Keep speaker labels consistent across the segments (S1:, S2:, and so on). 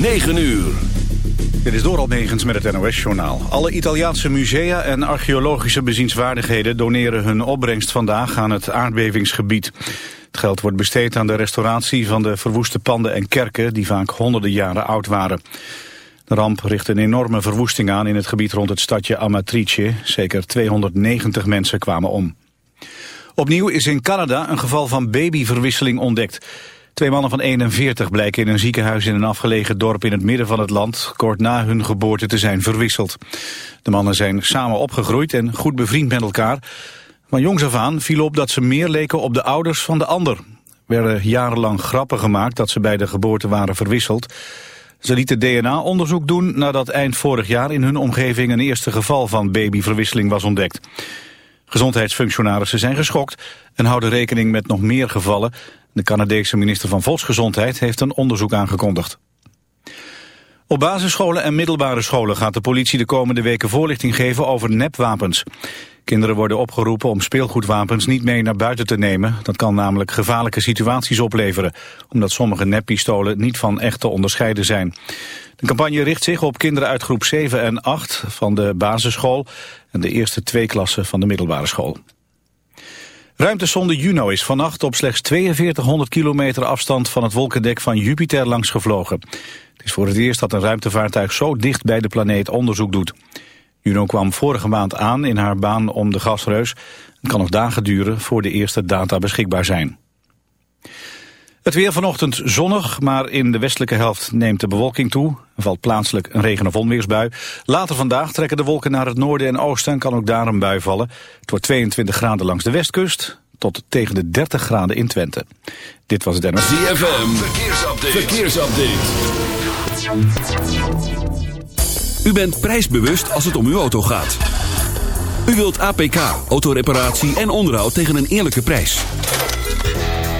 S1: 9 uur.
S2: Dit is door Almegens met het NOS-journaal. Alle Italiaanse musea en archeologische bezienswaardigheden... doneren hun opbrengst vandaag aan het aardbevingsgebied. Het geld wordt besteed aan de restauratie van de verwoeste panden en kerken... die vaak honderden jaren oud waren. De ramp richt een enorme verwoesting aan in het gebied rond het stadje Amatrice. Zeker 290 mensen kwamen om. Opnieuw is in Canada een geval van babyverwisseling ontdekt... Twee mannen van 41 blijken in een ziekenhuis in een afgelegen dorp in het midden van het land kort na hun geboorte te zijn verwisseld. De mannen zijn samen opgegroeid en goed bevriend met elkaar. Van jongs af aan viel op dat ze meer leken op de ouders van de ander. Er werden jarenlang grappen gemaakt dat ze bij de geboorte waren verwisseld. Ze lieten DNA-onderzoek doen nadat eind vorig jaar in hun omgeving een eerste geval van babyverwisseling was ontdekt. Gezondheidsfunctionarissen zijn geschokt en houden rekening met nog meer gevallen. De Canadese minister van Volksgezondheid heeft een onderzoek aangekondigd. Op basisscholen en middelbare scholen gaat de politie de komende weken voorlichting geven over nepwapens. Kinderen worden opgeroepen om speelgoedwapens niet mee naar buiten te nemen. Dat kan namelijk gevaarlijke situaties opleveren, omdat sommige neppistolen niet van echt te onderscheiden zijn. De campagne richt zich op kinderen uit groep 7 en 8 van de basisschool en de eerste twee klassen van de middelbare school. Ruimtesonde Juno is vannacht op slechts 4200 kilometer afstand van het wolkendek van Jupiter langs gevlogen. Het is voor het eerst dat een ruimtevaartuig zo dicht bij de planeet onderzoek doet. Juno kwam vorige maand aan in haar baan om de gasreus. Het kan nog dagen duren voor de eerste data beschikbaar zijn. Het weer vanochtend zonnig, maar in de westelijke helft neemt de bewolking toe. Er valt plaatselijk een regen- of onweersbui. Later vandaag trekken de wolken naar het noorden en oosten en kan ook daar een bui vallen. Het wordt 22 graden langs de westkust tot tegen de 30 graden in Twente. Dit was het NOS.
S1: ZFM, verkeersupdate. verkeersupdate. U bent prijsbewust als het om uw auto gaat. U wilt APK, autoreparatie en onderhoud tegen een eerlijke prijs.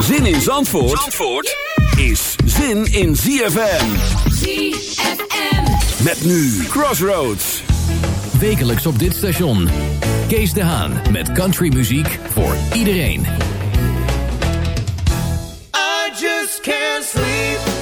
S1: Zin in Zandvoort, Zandvoort is zin in ZFM.
S3: ZFM.
S1: Met nu Crossroads.
S4: Wekelijks op dit station. Kees de Haan met countrymuziek voor iedereen.
S5: I just can't sleep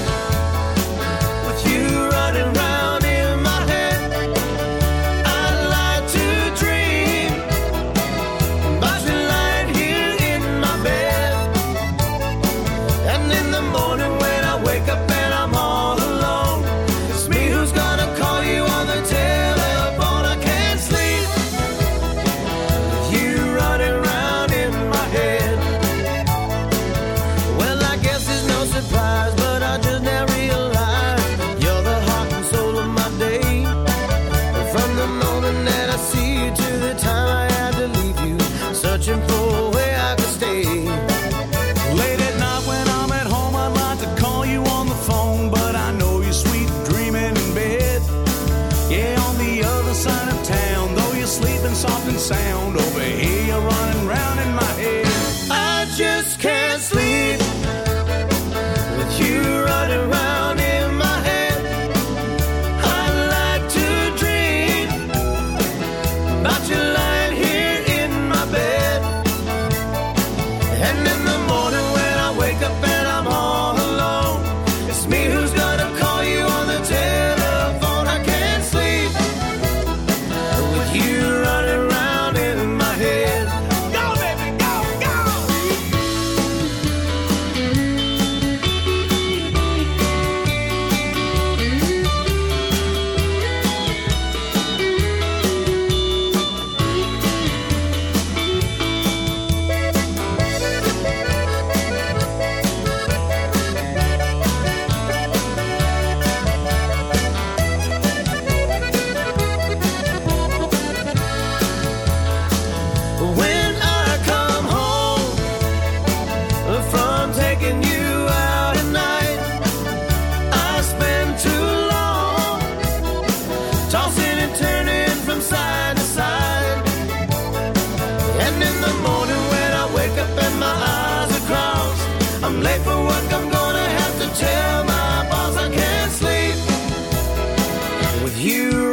S5: you.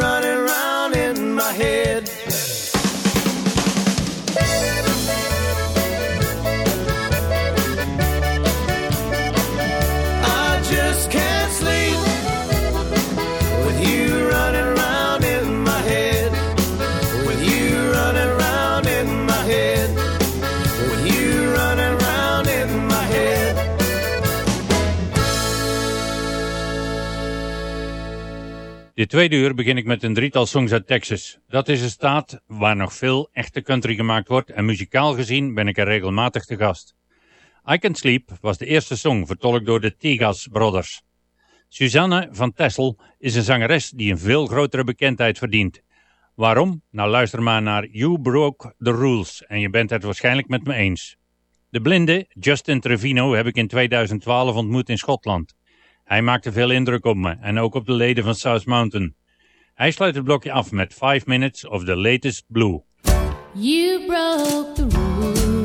S6: De tweede uur begin ik met een drietal songs uit Texas. Dat is een staat waar nog veel echte country gemaakt wordt en muzikaal gezien ben ik er regelmatig te gast. I Can Sleep was de eerste song vertolkt door de Tigas Brothers. Suzanne van Tessel is een zangeres die een veel grotere bekendheid verdient. Waarom? Nou luister maar naar You Broke the Rules en je bent het waarschijnlijk met me eens. De blinde Justin Trevino heb ik in 2012 ontmoet in Schotland. Hij maakte veel indruk op me en ook op de leden van South Mountain. Hij sluit het blokje af met 5 Minutes of the Latest Blue.
S7: You broke.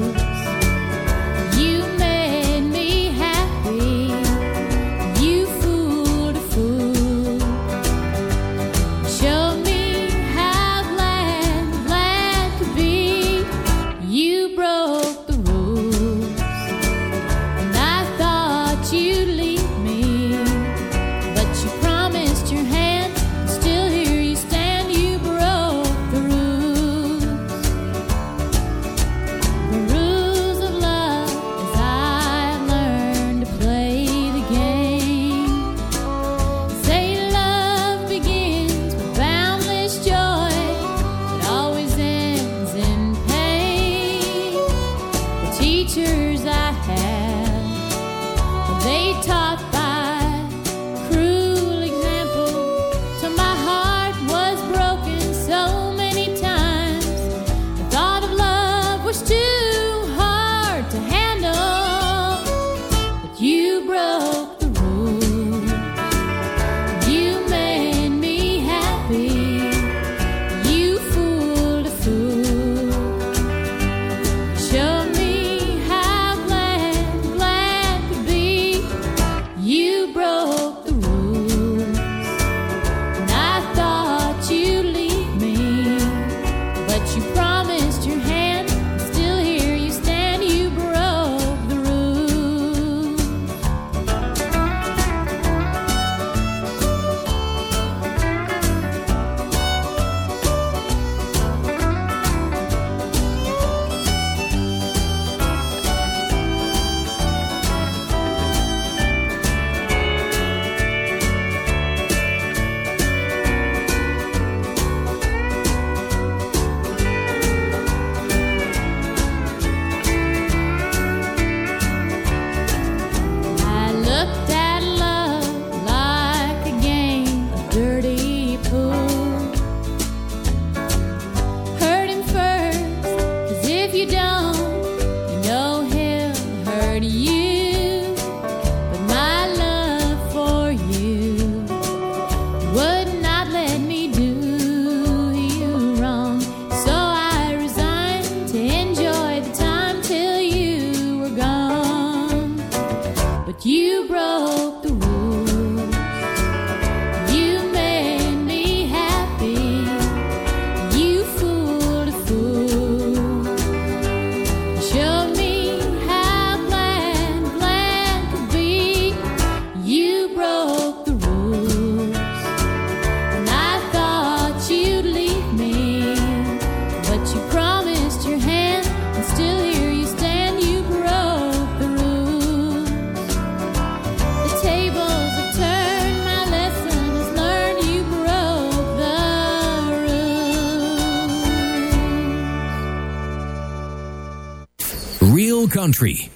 S7: teachers I had. They taught.
S8: country.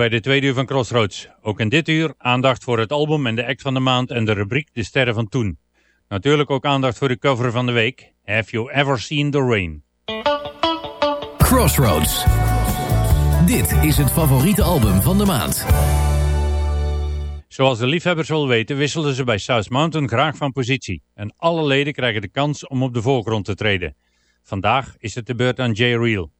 S9: Bij de tweede uur van Crossroads. Ook in dit uur aandacht voor het album en de act van de maand en de rubriek De Sterren van Toen. Natuurlijk ook aandacht voor de cover van de week. Have You Ever Seen the Rain?
S4: Crossroads. Dit is het favoriete album van de maand.
S9: Zoals de liefhebbers wel weten wisselden ze bij South Mountain graag van positie. En alle leden krijgen de kans om op de voorgrond te treden. Vandaag is het de beurt aan Jay Reel.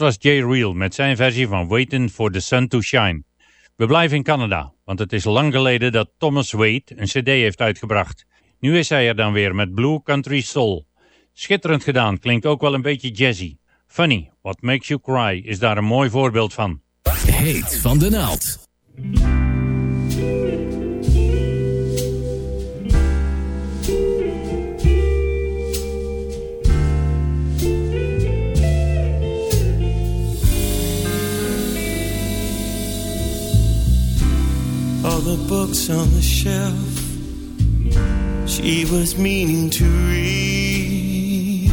S9: Dat was Jay Reel met zijn versie van Waiting for the Sun to Shine. We blijven in Canada, want het is lang geleden dat Thomas Wade een cd heeft uitgebracht. Nu is hij er dan weer met Blue Country Soul. Schitterend gedaan, klinkt ook wel een beetje jazzy. Funny, What Makes You Cry is daar een mooi voorbeeld van.
S4: Heet van de naald.
S10: The books on the shelf she was meaning to read,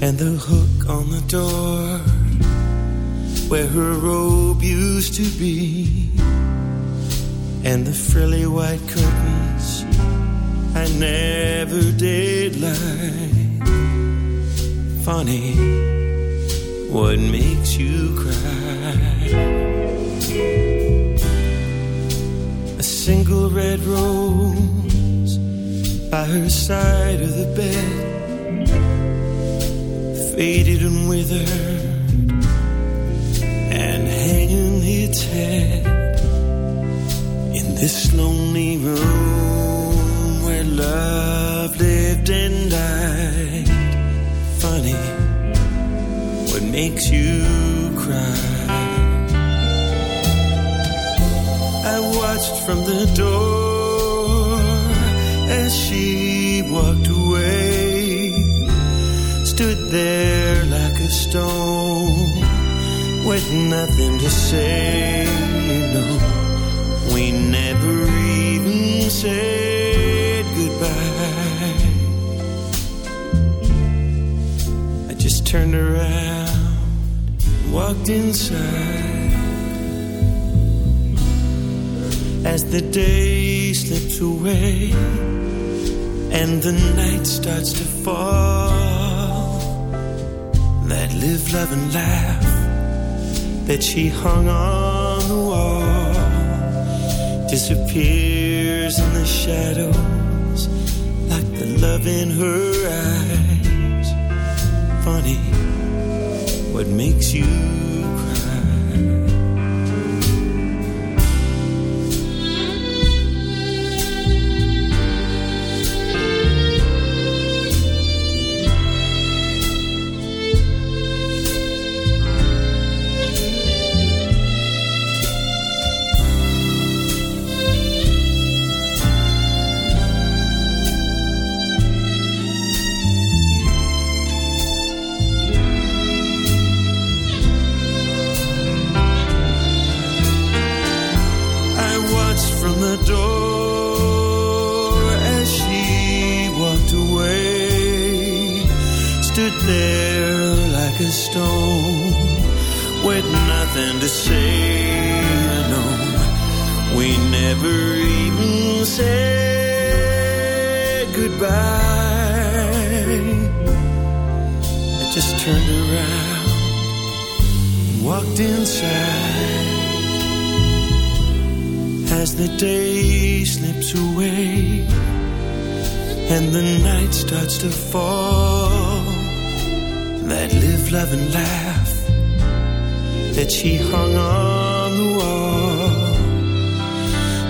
S10: and the hook on the door where her robe used to be, and the frilly white curtains I never did like. Funny, what makes you cry? Single red rose by her side of the bed, faded and withered, and hanging its head in this lonely room where love lived and died. Funny, what makes you cry? I watched from the door as she walked away. Stood there like a stone with nothing to say. No, we never even said goodbye. I just turned around and walked inside. As the day slips away and the night starts to fall. That live, love, and laugh that she hung on the wall disappears in the shadows like the love in her eyes. Funny, what makes you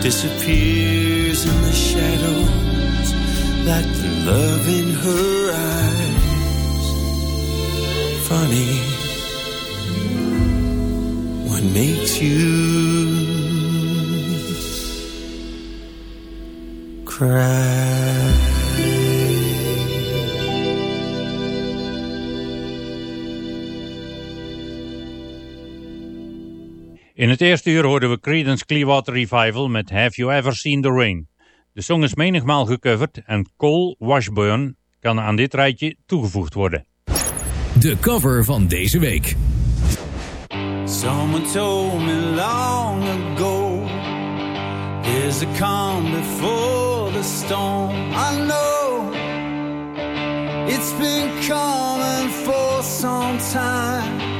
S10: disappears in the shadows like the love in her eyes. Funny, what makes you cry?
S6: In het eerste uur hoorden we Creedence Clearwater Revival met Have You Ever Seen the Rain. De song is menigmaal gecoverd en Cole Washburn kan aan dit rijtje toegevoegd worden.
S4: De cover van deze week.
S11: Someone told me long ago There's a calm before the storm I know It's been coming for some time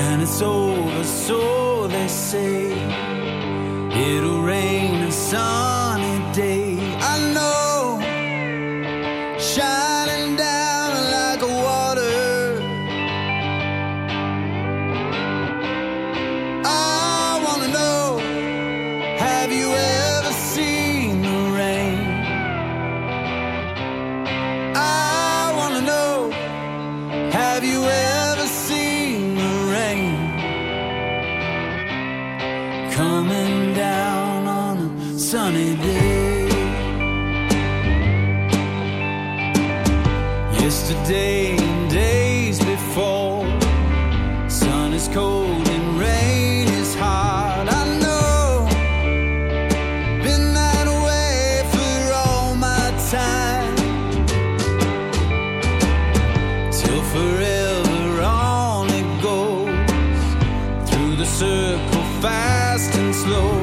S11: When it's over, so they say. It'll rain a sunny today and days before. Sun is cold and rain is hard. I know, been that way for all my time. Till forever on it goes through the circle, fast and slow.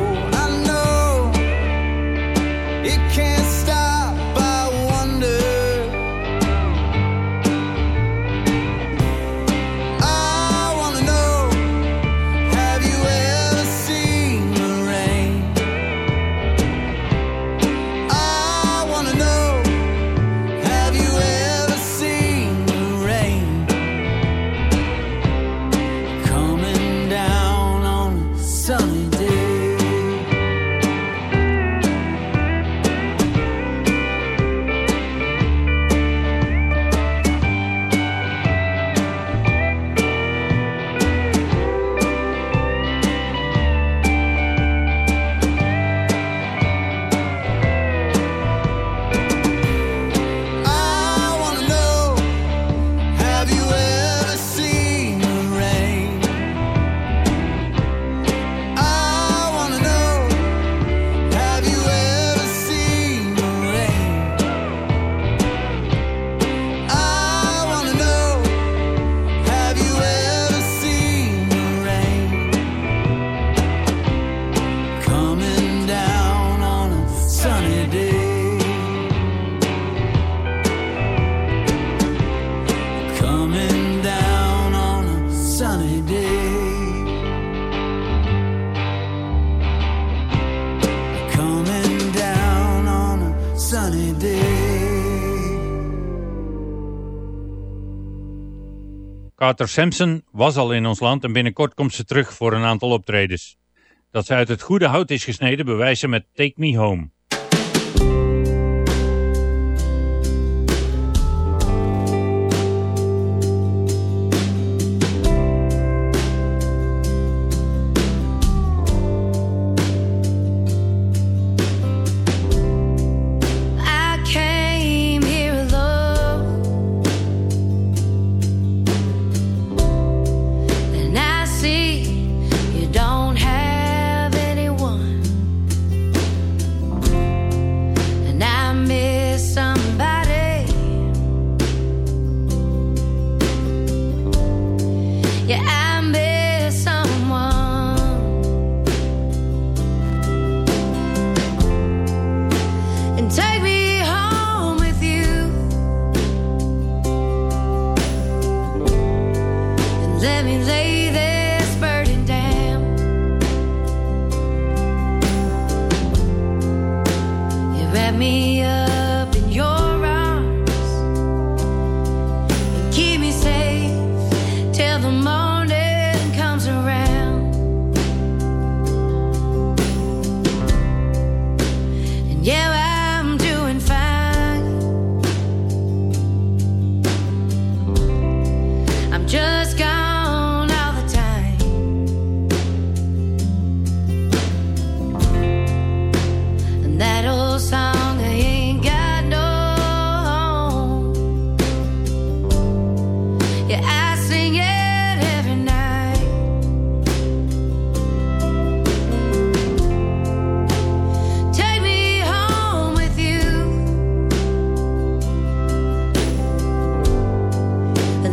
S12: Carter Sampson was al in ons land en binnenkort komt ze terug voor een aantal optredens. Dat ze uit het goede hout is gesneden bewijzen met Take Me Home.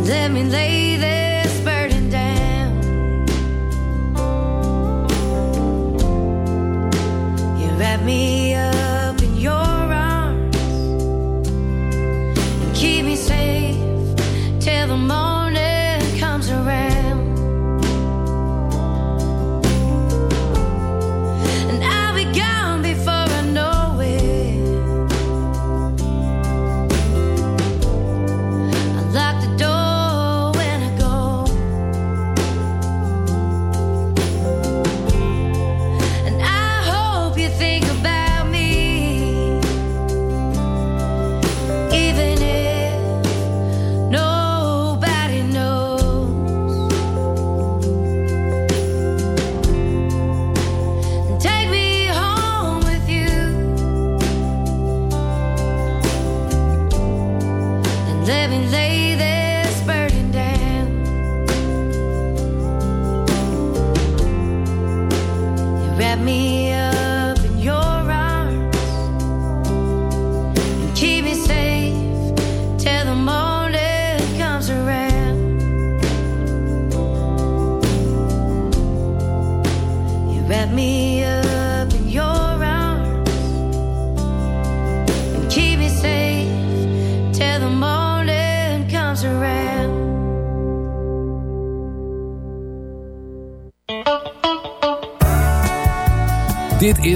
S13: Let me lay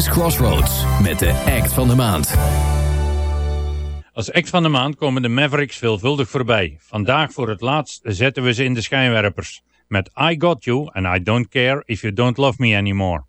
S4: Crossroads met de act van de maand.
S14: Als act van de maand komen de Mavericks veelvuldig voorbij. Vandaag voor het laatst zetten we ze in de schijnwerpers. Met I Got You and I Don't Care If You Don't Love Me Anymore.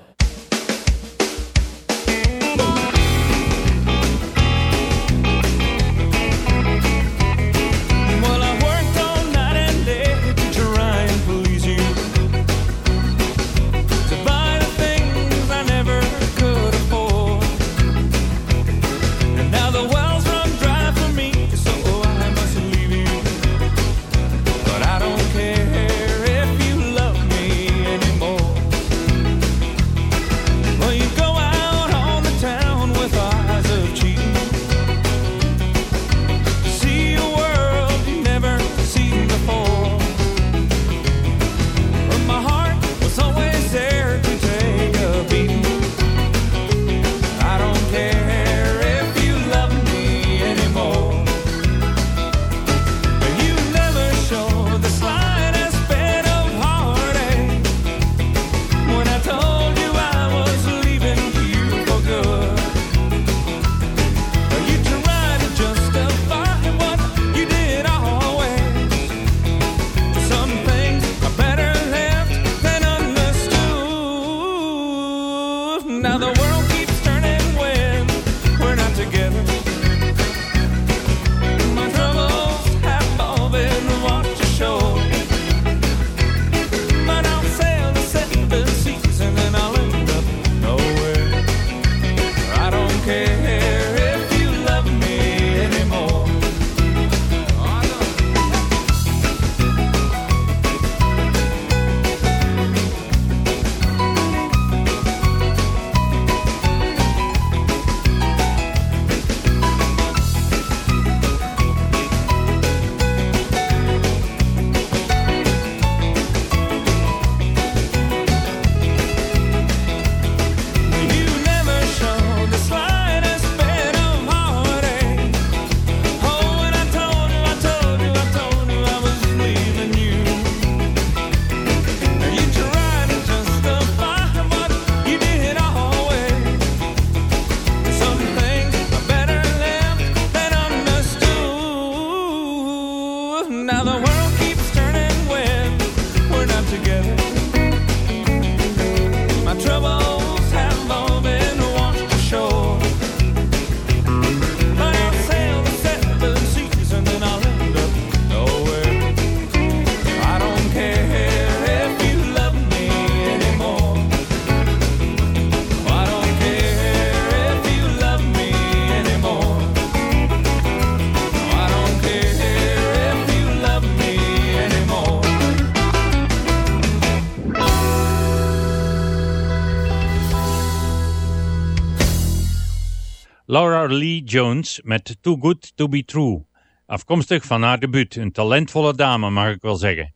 S7: Lee Jones met Too Good To Be True. Afkomstig van haar debuut, een talentvolle dame mag ik wel zeggen.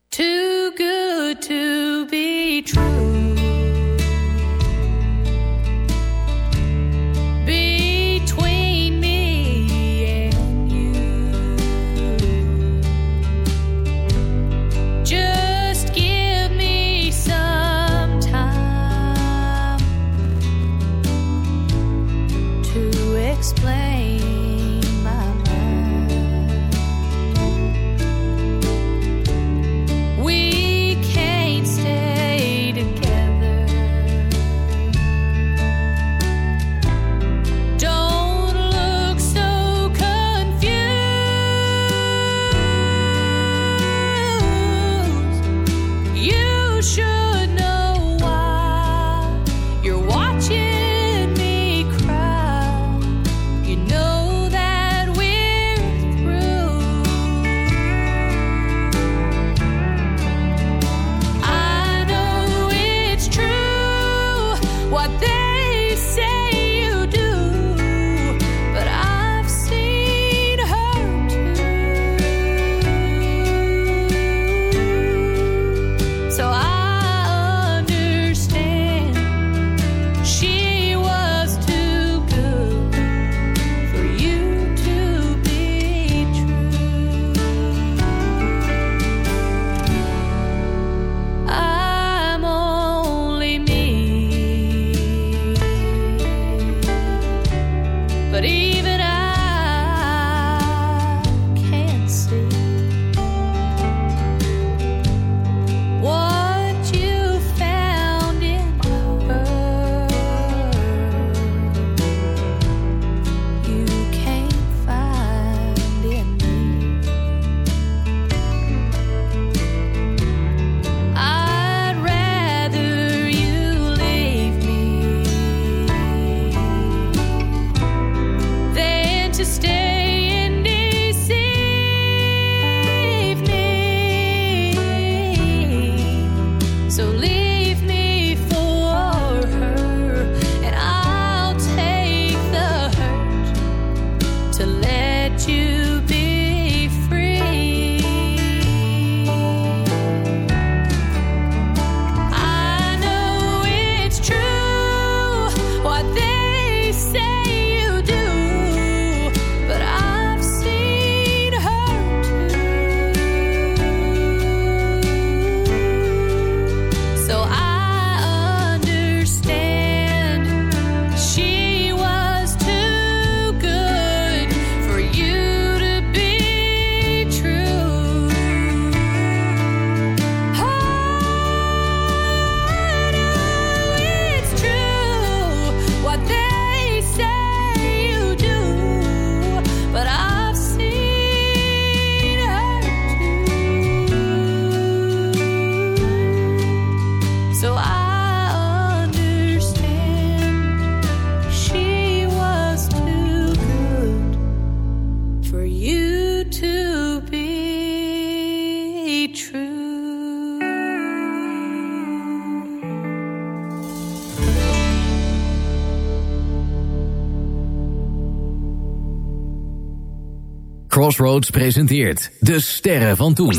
S4: Crossroads presenteert De Sterren van Toen.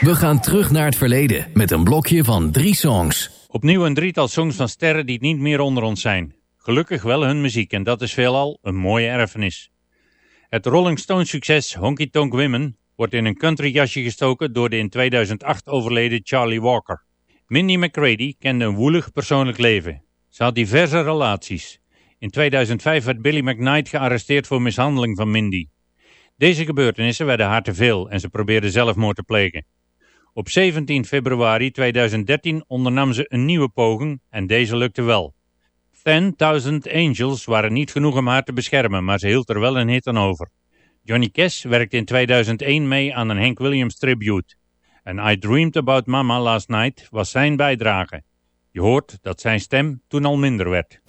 S4: We gaan terug naar het verleden met een blokje van drie songs.
S7: Opnieuw een drietal songs van sterren die niet meer onder ons zijn. Gelukkig wel hun muziek en dat is veelal een mooie erfenis. Het Rolling Stones succes Honky Tonk Women wordt in een country jasje gestoken door de in 2008 overleden Charlie Walker. Mindy McCready kende een woelig persoonlijk leven. Ze had diverse relaties. In 2005 werd Billy McKnight gearresteerd voor mishandeling van Mindy. Deze gebeurtenissen werden haar te veel en ze probeerde zelfmoord te plegen. Op 17 februari 2013 ondernam ze een nieuwe poging en deze lukte wel. 10.000 Angels waren niet genoeg om haar te beschermen, maar ze hield er wel een hit aan over. Johnny Cash werkte in 2001 mee aan een Hank Williams tribute. En I Dreamed About Mama Last Night was zijn bijdrage. Je hoort dat zijn stem toen al minder werd.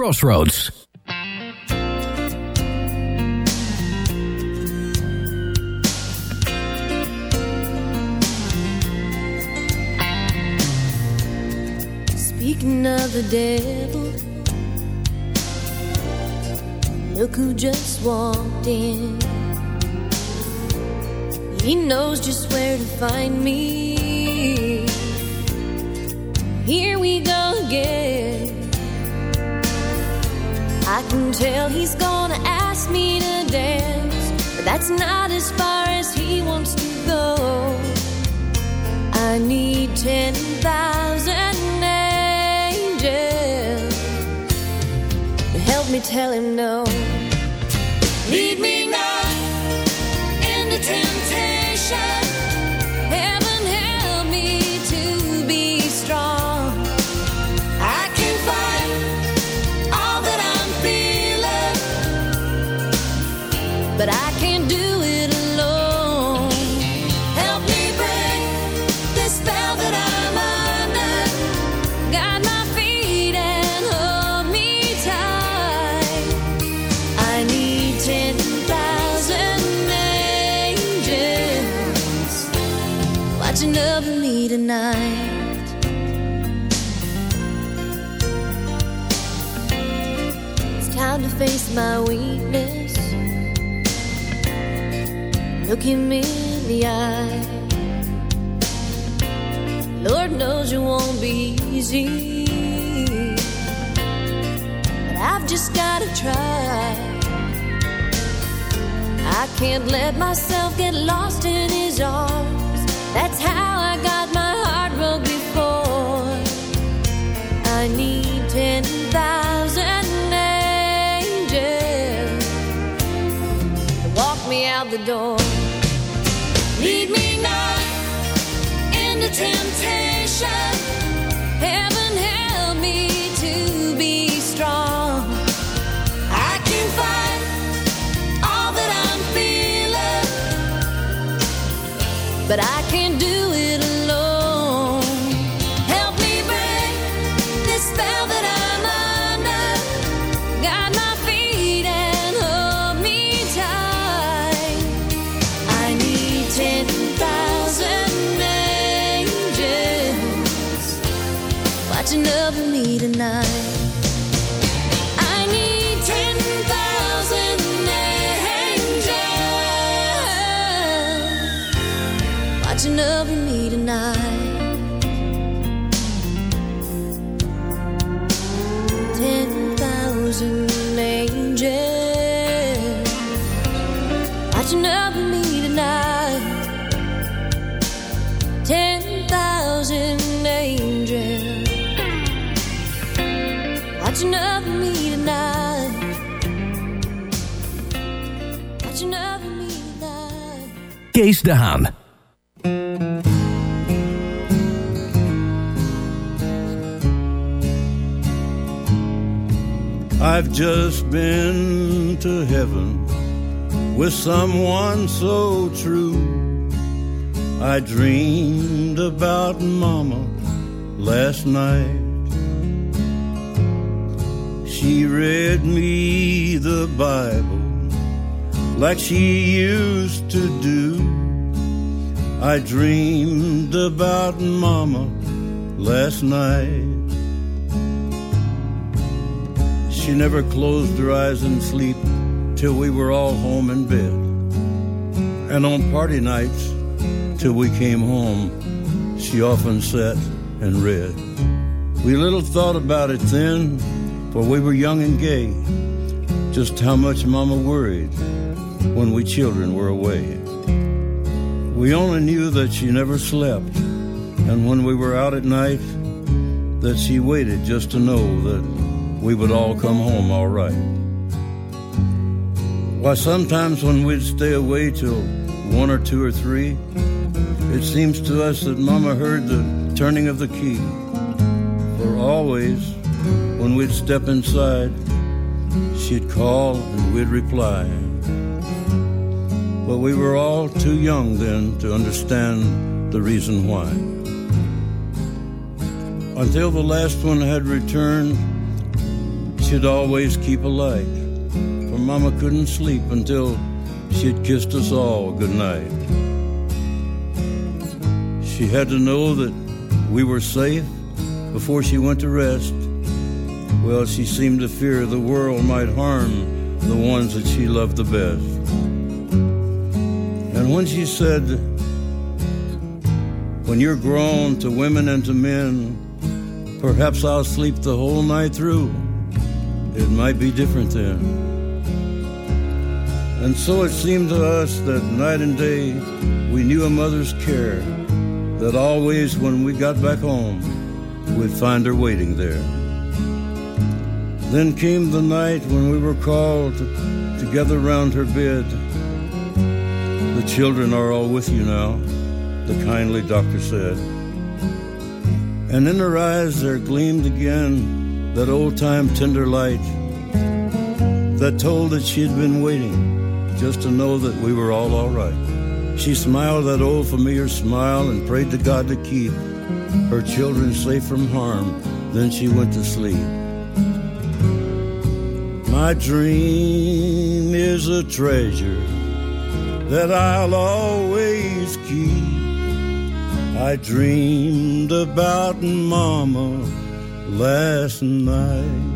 S8: Crossroads.
S12: Speaking of the devil, look who just walked in. He knows just where to find me. Here we go again. I can tell he's gonna ask me to dance But that's not as far as he wants to go. I need ten thousand angels to Help me tell him no. My weakness. Looking me in the eye. Lord knows it won't be easy. But I've just gotta try. I can't let myself get lost in his arms. That's how. can't
S8: Kees de Haan.
S15: I've just been to heaven with someone so true. I dreamed about Mama last night. She read me the Bible like she used to do. I dreamed about Mama last night. She never closed her eyes in sleep till we were all home in bed. And on party nights, till we came home, she often sat and read. We little thought about it then, for we were young and gay, just how much Mama worried when we children were away. We only knew that she never slept, and when we were out at night, that she waited just to know that we would all come home all right. Why, sometimes when we'd stay away till one or two or three, it seems to us that Mama heard the turning of the key. For always, when we'd step inside, she'd call and we'd reply. But we were all too young then to understand the reason why. Until the last one had returned, she'd always keep a light. For Mama couldn't sleep until she'd kissed us all goodnight. She had to know that we were safe before she went to rest. Well, she seemed to fear the world might harm the ones that she loved the best. And when she said, When you're grown to women and to men, perhaps I'll sleep the whole night through it might be different then. And so it seemed to us that night and day we knew a mother's care, that always when we got back home, we'd find her waiting there. Then came the night when we were called together round her bed. The children are all with you now, the kindly doctor said. And in her eyes there gleamed again that old time tender light that told that she'd been waiting just to know that we were all all right. She smiled that old familiar smile and prayed to God to keep her children safe from harm. Then she went to sleep. My dream is a treasure that I'll always keep. I dreamed about Mama last night.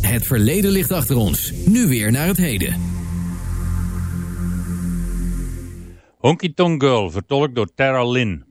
S8: Het verleden ligt achter ons. Nu weer naar het heden.
S6: Honky Tonk Girl, vertolkt door Tara Lynn.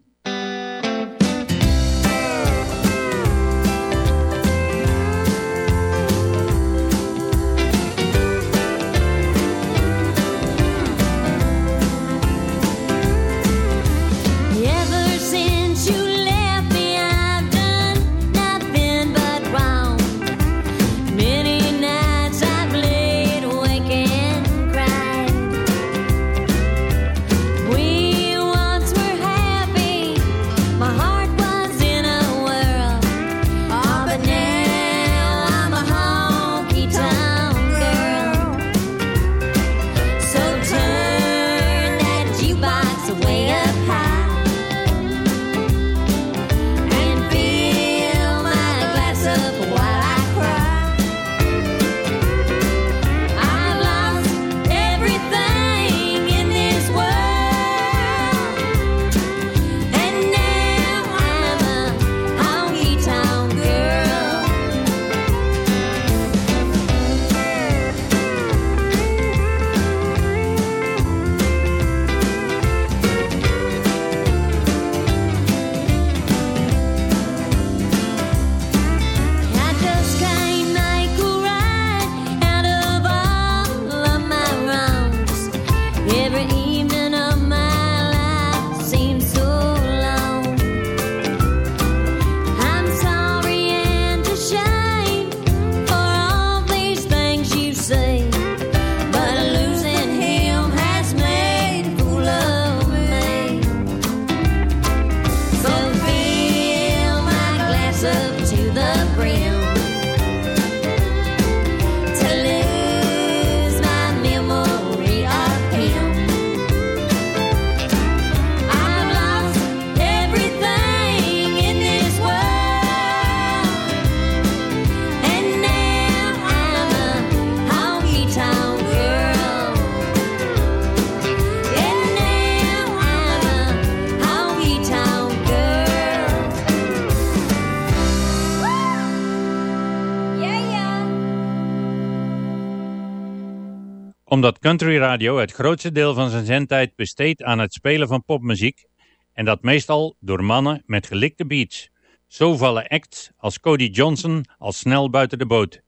S6: Omdat country radio het grootste deel van zijn zendtijd besteedt aan het spelen van popmuziek en dat meestal door mannen met gelikte beats. Zo vallen acts als Cody Johnson al snel buiten de boot.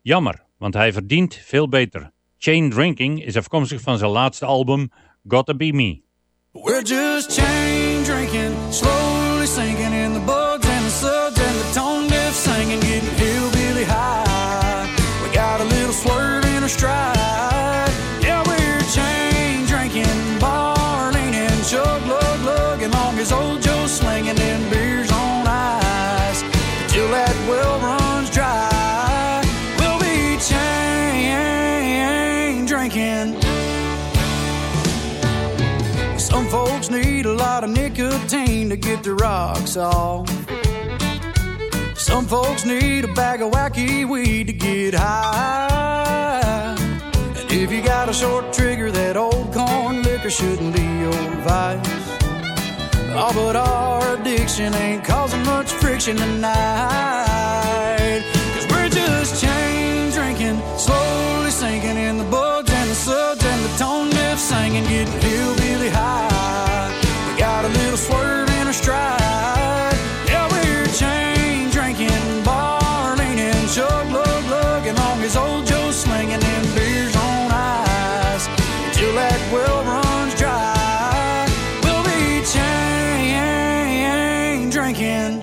S6: Jammer, want hij verdient veel beter. Chain Drinking is afkomstig van zijn laatste album Gotta Be Me.
S16: We're just chain drinking, slowly sinking in the bugs and the suds and the tone singing, getting hillbilly high. We got a little swerve in our stride. Nicotine to get the rocks off. Some folks need a bag of wacky weed to get high. And if you got a short trigger, that old corn liquor shouldn't be your vice. Oh, but our addiction ain't causing much friction tonight. Cause we're just chain drinking, slowly sinking in the bugs and the suds and the tone deaf singing, getting hillbilly high. Swerve our stride. Yeah, we're chain drinking, bar leaning, chug lug lug, and long as old them beers on ice until that well runs dry. We'll be chain drinking.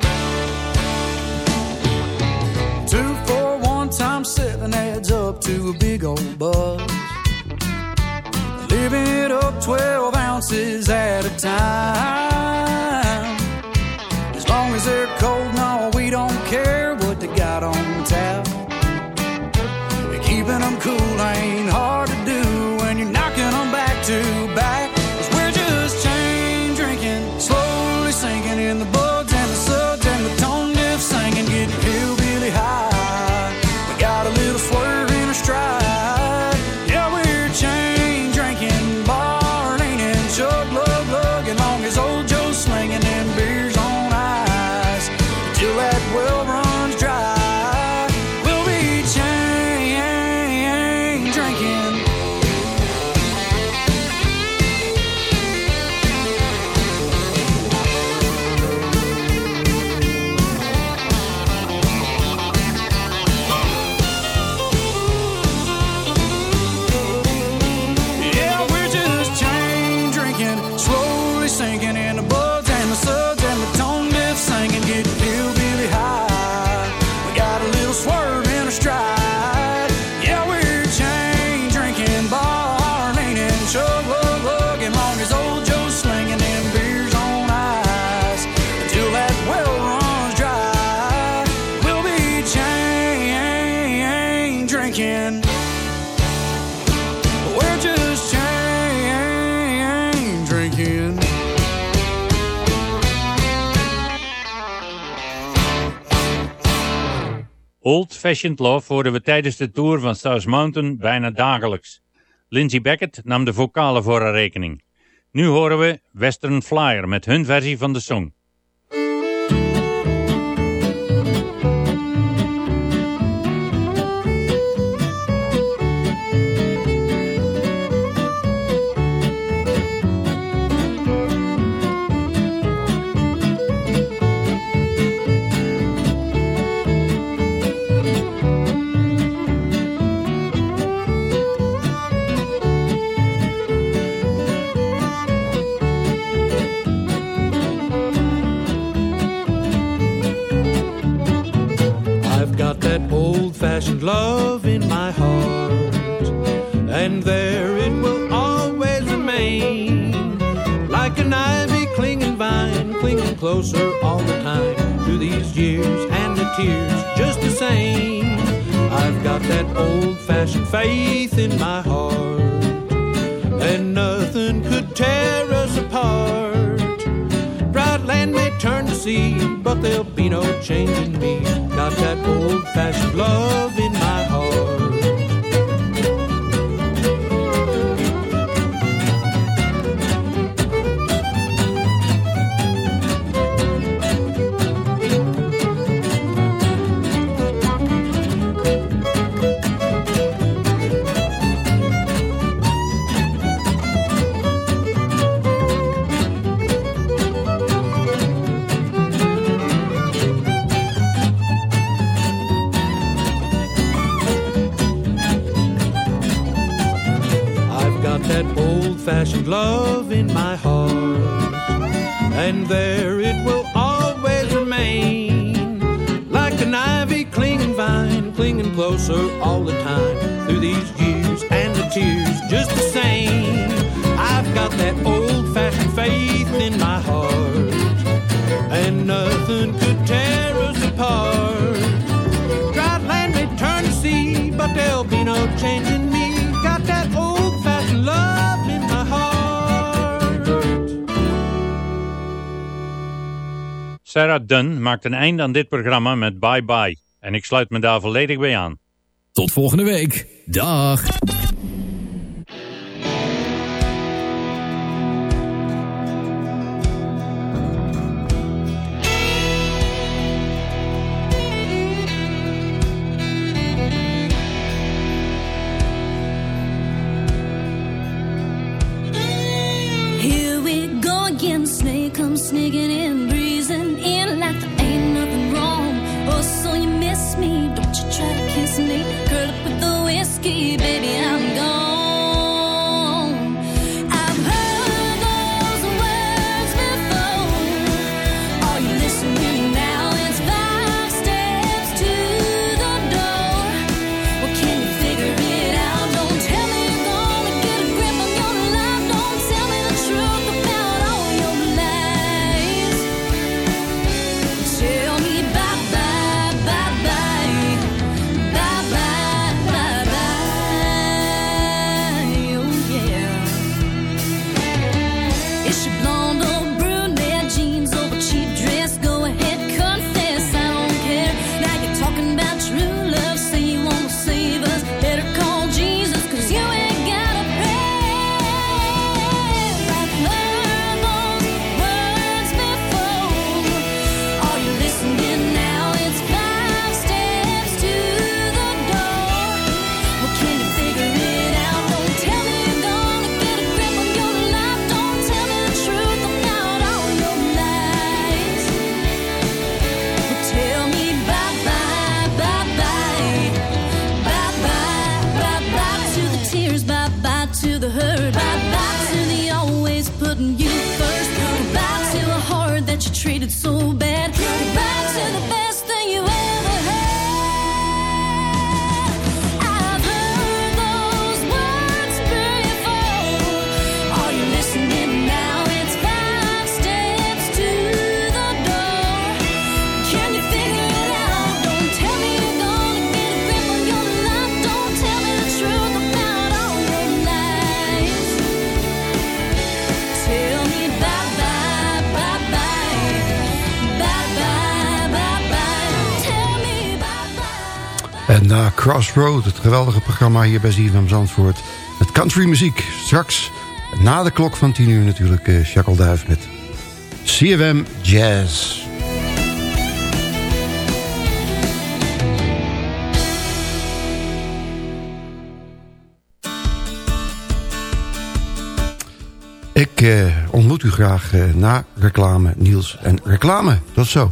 S16: Two, four, one times seven adds up to a big old buzz. Living it up 12 ounces at a time they're cold
S6: Fashioned Love hoorden we tijdens de tour van Stars Mountain bijna dagelijks. Lindsey Beckett nam de vocalen voor haar rekening. Nu horen we Western Flyer met hun versie van de song.
S17: nothing could tear us apart. Land may turn to sea, but there'll be no change in me. Got that old fashioned love in my heart.
S6: Sarah Dunn maakt een einde aan dit programma met Bye Bye. En ik sluit me daar volledig bij aan.
S12: Tot volgende week. Dag.
S18: Het geweldige programma hier bij ZFM Zandvoort. Met country muziek, straks na de klok van 10 uur natuurlijk eh, uh, Duif met CFM Jazz. Ik eh, ontmoet u graag eh, na reclame, Niels en reclame. Tot zo.